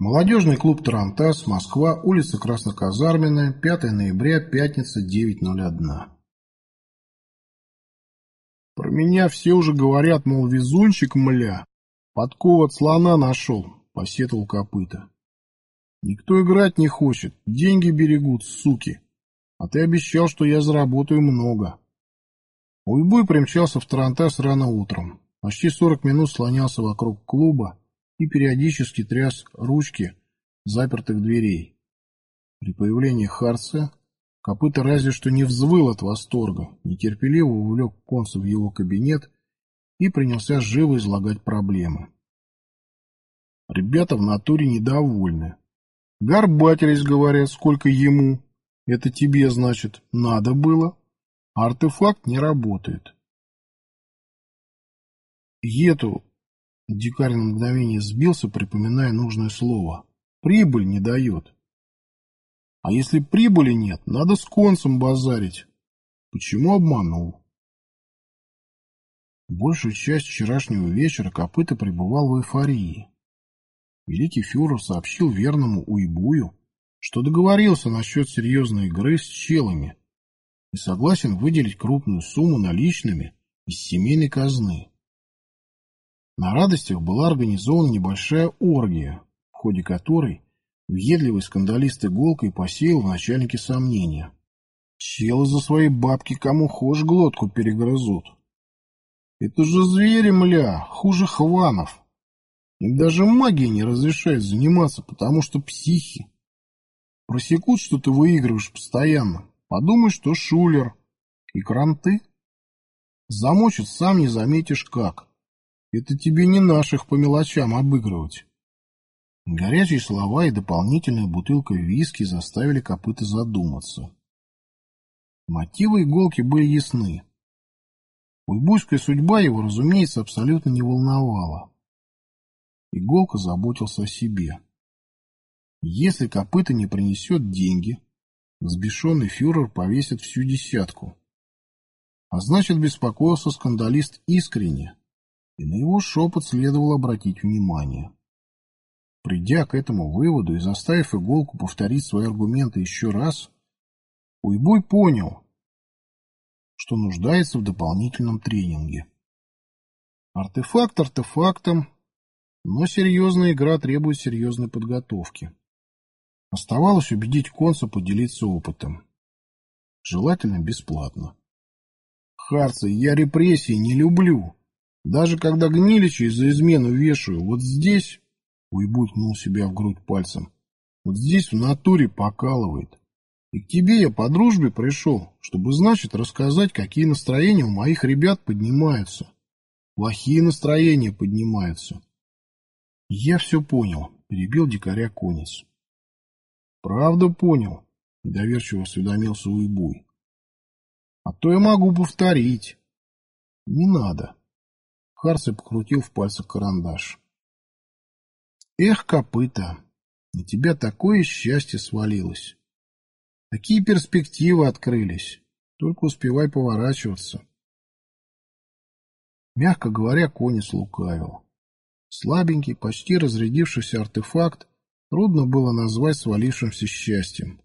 Молодежный клуб «Тарантас», Москва, улица Красноказарменная, 5 ноября, пятница, 9.01. Про меня все уже говорят, мол, везунчик, мля. Подкова слона нашел, посетовал копыта. Никто играть не хочет, деньги берегут, суки. А ты обещал, что я заработаю много. Уйбуй примчался в Тарантас рано утром. Почти сорок минут слонялся вокруг клуба, и периодически тряс ручки запертых дверей. При появлении Харца копыта разве что не взвыл от восторга, нетерпеливо увлек конца в его кабинет и принялся живо излагать проблемы. Ребята в натуре недовольны. Горбатились, говорят, сколько ему. Это тебе, значит, надо было. артефакт не работает. Ету Дикарь на мгновение сбился, припоминая нужное слово. Прибыль не дает. А если прибыли нет, надо с концем базарить. Почему обманул? Большую часть вчерашнего вечера Копыта пребывал в эйфории. Великий фюрер сообщил верному Уйбую, что договорился насчет серьезной игры с челами и согласен выделить крупную сумму наличными из семейной казны. На радостях была организована небольшая оргия, в ходе которой въедливый скандалист иголкой посеял в начальнике сомнения. Челы за свои бабки кому хошь глотку перегрызут. Это же звери, мля, хуже хванов. Им даже магия не разрешает заниматься, потому что психи. Просекут, что ты выигрываешь постоянно. Подумай, что шулер. И кранты. Замочат, сам не заметишь как. Это тебе не наших по мелочам обыгрывать. Горячие слова и дополнительная бутылка виски заставили копыта задуматься. Мотивы иголки были ясны. Уйбуйская судьба его, разумеется, абсолютно не волновала. Иголка заботился о себе. Если копыта не принесет деньги, взбешенный фюрер повесит всю десятку. А значит, беспокоился скандалист искренне и на его шепот следовало обратить внимание. Придя к этому выводу и заставив иголку повторить свои аргументы еще раз, Уйбой понял, что нуждается в дополнительном тренинге. Артефакт артефактом, но серьезная игра требует серьезной подготовки. Оставалось убедить Конца поделиться опытом. Желательно бесплатно. Харцы, я репрессии не люблю. Даже когда гнилича из-за измены вешаю, вот здесь, уйбу ткнул себя в грудь пальцем, вот здесь в натуре покалывает. И к тебе я по дружбе пришел, чтобы, значит, рассказать, какие настроения у моих ребят поднимаются. Плохие настроения поднимаются. Я все понял, перебил дикаря конец. Правда понял, недоверчиво осведомился Уйбуй. А то я могу повторить. Не надо. Харси покрутил в пальцах карандаш. Эх, копыта, на тебя такое счастье свалилось. Такие перспективы открылись. Только успевай поворачиваться. Мягко говоря, конец лукавил. Слабенький, почти разрядившийся артефакт трудно было назвать свалившимся счастьем.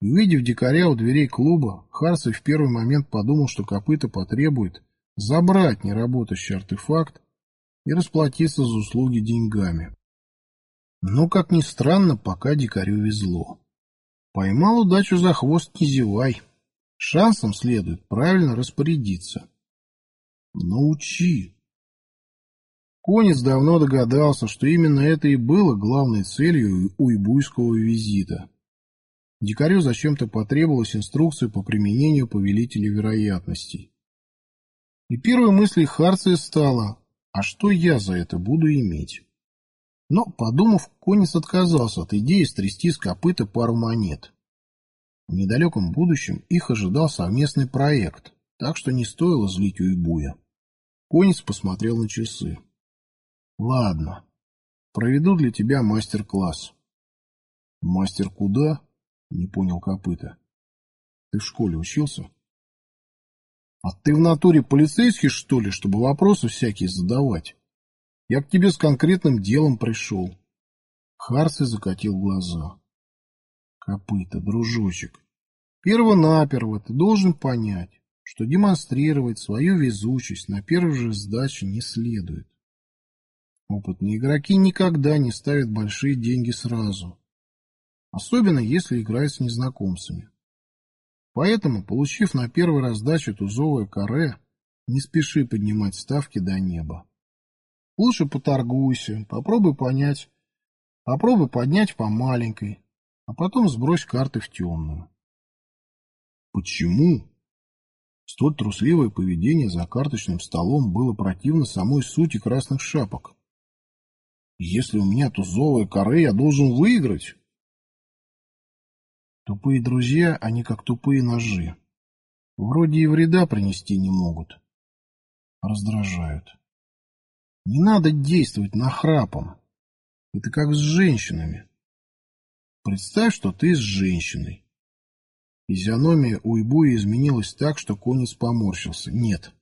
Увидев дикаря у дверей клуба, Харсой в первый момент подумал, что копыта потребует забрать неработающий артефакт и расплатиться за услуги деньгами. Но, как ни странно, пока дикарю везло. Поймал удачу за хвост не зевай. Шансом следует правильно распорядиться. Научи. Конец давно догадался, что именно это и было главной целью уйбуйского визита. Дикарю зачем-то потребовалась инструкция по применению повелителя вероятностей. И первой мыслью Харция стала, а что я за это буду иметь? Но, подумав, конец отказался от идеи стрясти с копыта пару монет. В недалеком будущем их ожидал совместный проект, так что не стоило злить Уйбуя. Конец посмотрел на часы. «Ладно, проведу для тебя мастер-класс». «Мастер куда?» — не понял копыта. «Ты в школе учился?» А ты в натуре полицейский, что ли, чтобы вопросы всякие задавать? Я к тебе с конкретным делом пришел. Харси закатил глаза. Копыта, дружочек. Первонаперво ты должен понять, что демонстрировать свою везучесть на первой же сдаче не следует. Опытные игроки никогда не ставят большие деньги сразу, особенно если играют с незнакомцами. Поэтому, получив на первой раздаче тузовое каре, не спеши поднимать ставки до неба. Лучше поторгуйся, попробуй понять, попробуй поднять по маленькой, а потом сбрось карты в темную. Почему? Столь трусливое поведение за карточным столом было противно самой сути красных шапок. Если у меня тузовая коре, я должен выиграть. Тупые друзья, они как тупые ножи. Вроде и вреда принести не могут. Раздражают. Не надо действовать нахрапом. Это как с женщинами. Представь, что ты с женщиной. Физиономия у Ибуи изменилась так, что конец поморщился. Нет,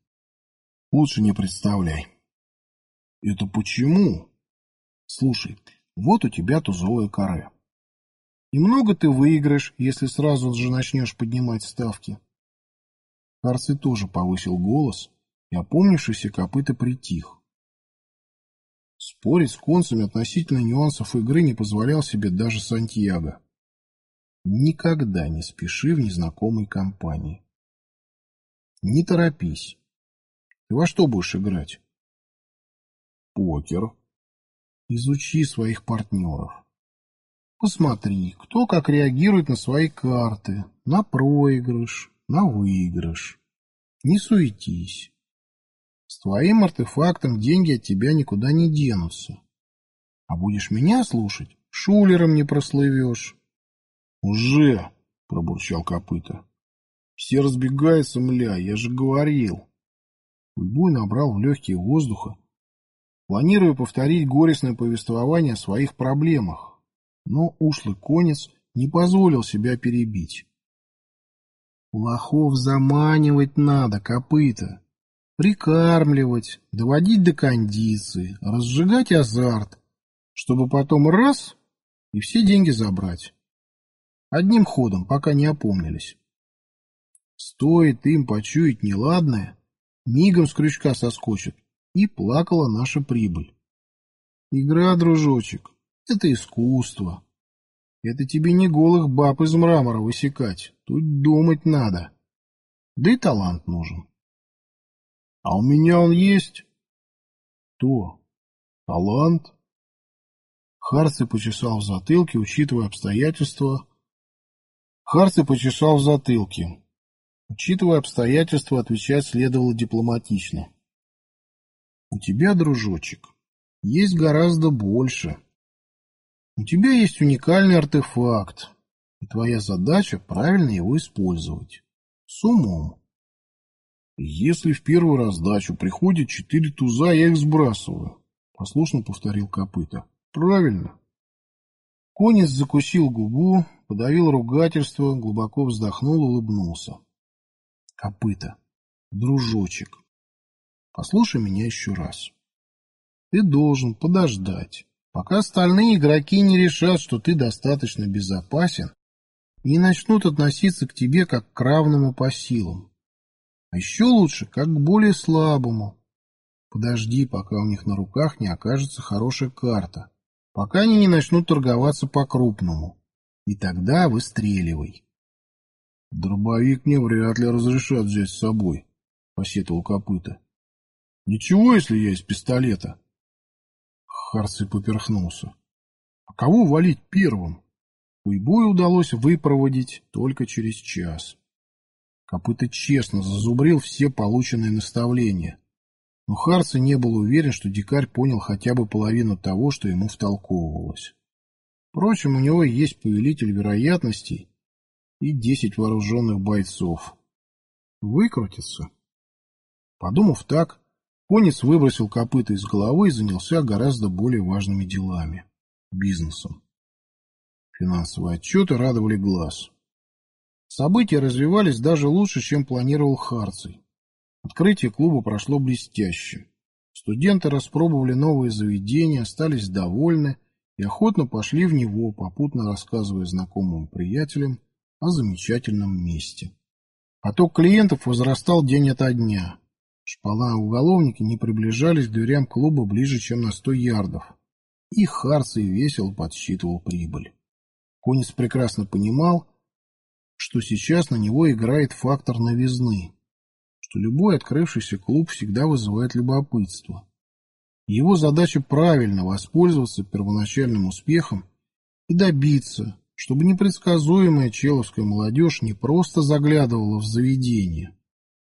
лучше не представляй. Это почему? Слушай, вот у тебя тузовая каре. И много ты выиграешь, если сразу же начнешь поднимать ставки. Карций тоже повысил голос, и опомнившийся копыта притих. Спорить с концами относительно нюансов игры не позволял себе даже Сантьяго. Никогда не спеши в незнакомой компании. Не торопись. Ты во что будешь играть? Покер. Изучи своих партнеров. Посмотри, кто как реагирует на свои карты, на проигрыш, на выигрыш. Не суетись. С твоим артефактом деньги от тебя никуда не денутся. А будешь меня слушать, шулером не прослывешь. «Уже!» — пробурчал копыта. «Все разбегаются, мля, я же говорил!» Уйбуй набрал в легкие воздуха, планируя повторить горестное повествование о своих проблемах, но ушлый конец не позволил себя перебить. Лохов заманивать надо, копыта, прикармливать, доводить до кондиции, разжигать азарт, чтобы потом раз и все деньги забрать. Одним ходом, пока не опомнились. Стоит им почуять неладное, мигом с крючка соскочит, и плакала наша прибыль. Игра, дружочек, это искусство. Это тебе не голых баб из мрамора высекать, тут думать надо. Да и талант нужен. А у меня он есть? Кто? Талант? Харци почесал в затылке, учитывая обстоятельства, Харци почесал в затылке. Учитывая обстоятельства, отвечать следовало дипломатично. У тебя, дружочек, есть гораздо больше. У тебя есть уникальный артефакт, и твоя задача правильно его использовать. С умом. Если в первую раздачу приходит четыре туза, я их сбрасываю. Послушно повторил копыта. Правильно. Конец закусил губу, подавил ругательство, глубоко вздохнул, улыбнулся. Копыта, дружочек, послушай меня еще раз. Ты должен подождать, пока остальные игроки не решат, что ты достаточно безопасен и начнут относиться к тебе как к равному по силам. А еще лучше, как к более слабому. Подожди, пока у них на руках не окажется хорошая карта, пока они не начнут торговаться по-крупному. И тогда выстреливай. Дробовик мне вряд ли разрешат взять с собой, посетовал копыта. Ничего, если я из пистолета. Харций поперхнулся. А кого валить первым? Уйбую удалось выпроводить только через час. Копыта честно зазубрил все полученные наставления. Но Харций не был уверен, что дикарь понял хотя бы половину того, что ему втолковывалось. Впрочем, у него есть повелитель вероятностей и десять вооруженных бойцов. Выкрутится. Подумав так, конец выбросил копыта из головы и занялся гораздо более важными делами – бизнесом. Финансовые отчеты радовали глаз. События развивались даже лучше, чем планировал Харций. Открытие клуба прошло блестяще. Студенты распробовали новые заведения, остались довольны и охотно пошли в него, попутно рассказывая знакомым приятелям о замечательном месте. Поток клиентов возрастал день ото дня. Шпала уголовники не приближались к дверям клуба ближе, чем на сто ярдов. И Харций весело подсчитывал прибыль. Конец прекрасно понимал, что сейчас на него играет фактор новизны, что любой открывшийся клуб всегда вызывает любопытство. Его задача правильно воспользоваться первоначальным успехом и добиться, чтобы непредсказуемая человская молодежь не просто заглядывала в заведение,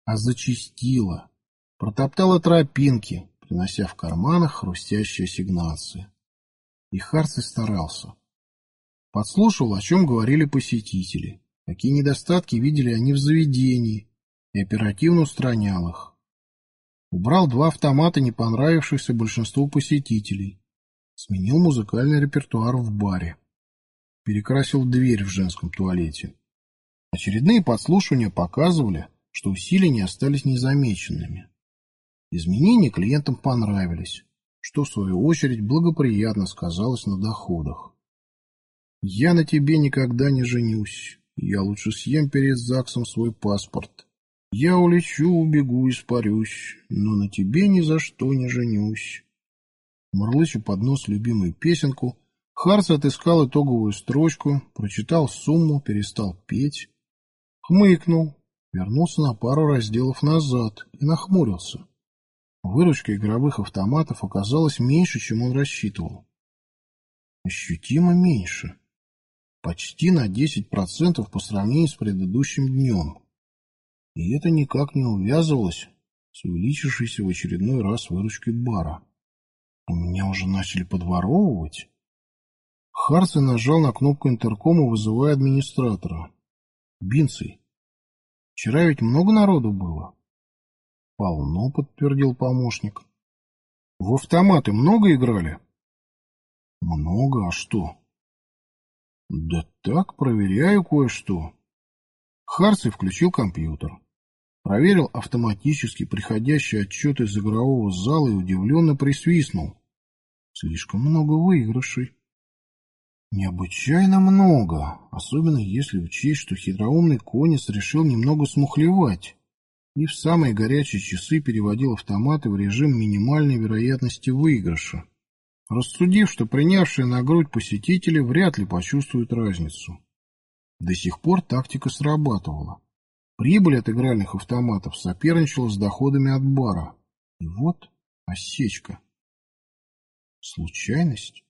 а зачастила, протоптала тропинки, принося в карманах хрустящие ассигнации. И Харций старался. Подслушал, о чем говорили посетители, какие недостатки видели они в заведении, и оперативно устранял их. Убрал два автомата, не понравившихся большинству посетителей. Сменил музыкальный репертуар в баре. Перекрасил дверь в женском туалете. Очередные подслушивания показывали, что усилия не остались незамеченными. Изменения клиентам понравились, что в свою очередь благоприятно сказалось на доходах. «Я на тебе никогда не женюсь. Я лучше съем перед ЗАГСом свой паспорт. Я улечу, убегу, испарюсь, но на тебе ни за что не женюсь. Мурлычу под нос любимую песенку, Харс отыскал итоговую строчку, прочитал сумму, перестал петь, хмыкнул, вернулся на пару разделов назад и нахмурился. Выручка игровых автоматов оказалась меньше, чем он рассчитывал. Ощутимо меньше. Почти на 10% по сравнению с предыдущим днем. И это никак не увязывалось с увеличившейся в очередной раз выручкой бара. У меня уже начали подворовывать. Харци нажал на кнопку интеркома, вызывая администратора. Бинций. Вчера ведь много народу было. Полно, подтвердил помощник. В автоматы много играли? Много, а что? Да так, проверяю кое-что. Харци включил компьютер. Проверил автоматически приходящие отчеты из игрового зала и удивленно присвистнул. Слишком много выигрышей. Необычайно много, особенно если учесть, что хитроумный конец решил немного смухлевать и в самые горячие часы переводил автоматы в режим минимальной вероятности выигрыша, рассудив, что принявшие на грудь посетители вряд ли почувствуют разницу. До сих пор тактика срабатывала. Прибыль от игральных автоматов соперничала с доходами от бара. И вот осечка. Случайность?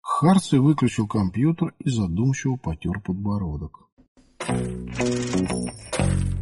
Харций выключил компьютер и задумчиво потер подбородок. Thank you.